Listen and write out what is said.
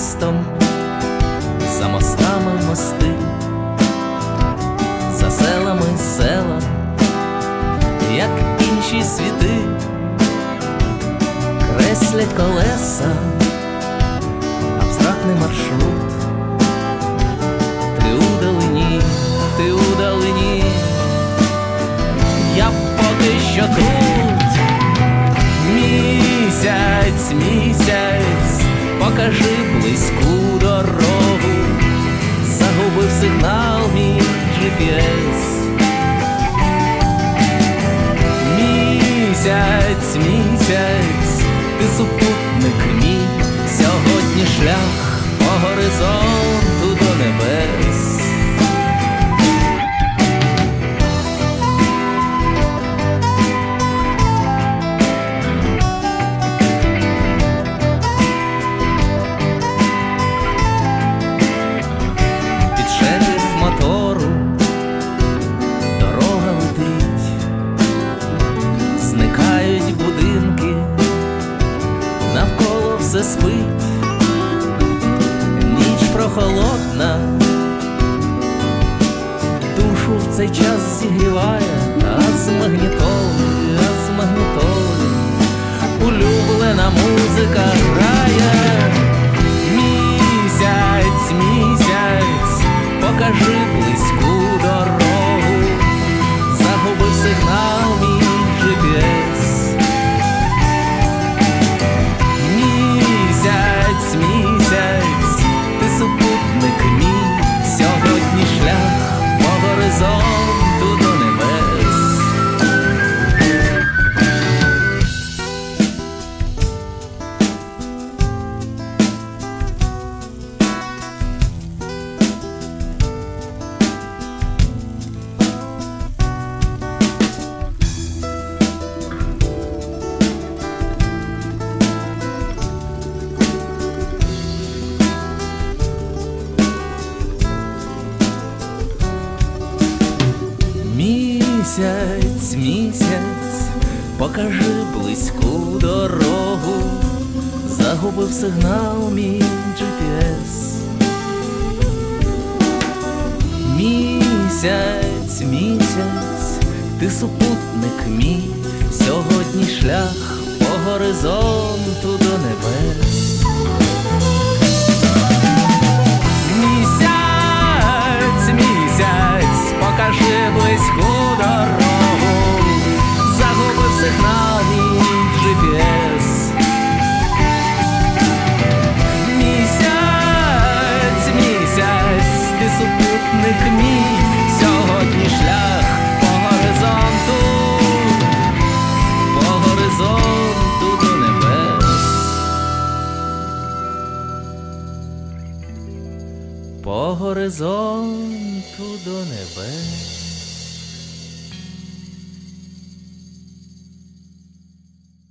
містом, за мостами мости, за селами села, як інші світи, креслять колеса, абстрактний маршрут. Ти удалині, ти удалині, я поки що тут місяць, місяць покажи близьку дорогу, загубив сигнал мій GPS. Місяць, місяць, ти супутник мій, сьогодні шлях по горизонту навколо спить, ніч прохолодна, душу в цей час зігріває, а з магнітоли, а з магнітоли, улюблена музика Місяць, місяць, покажи близьку дорогу, загубив сигнал мій GPS. Місяць, місяць, ти супутник мій, сьогодні шлях по горизонту горизонту до небес.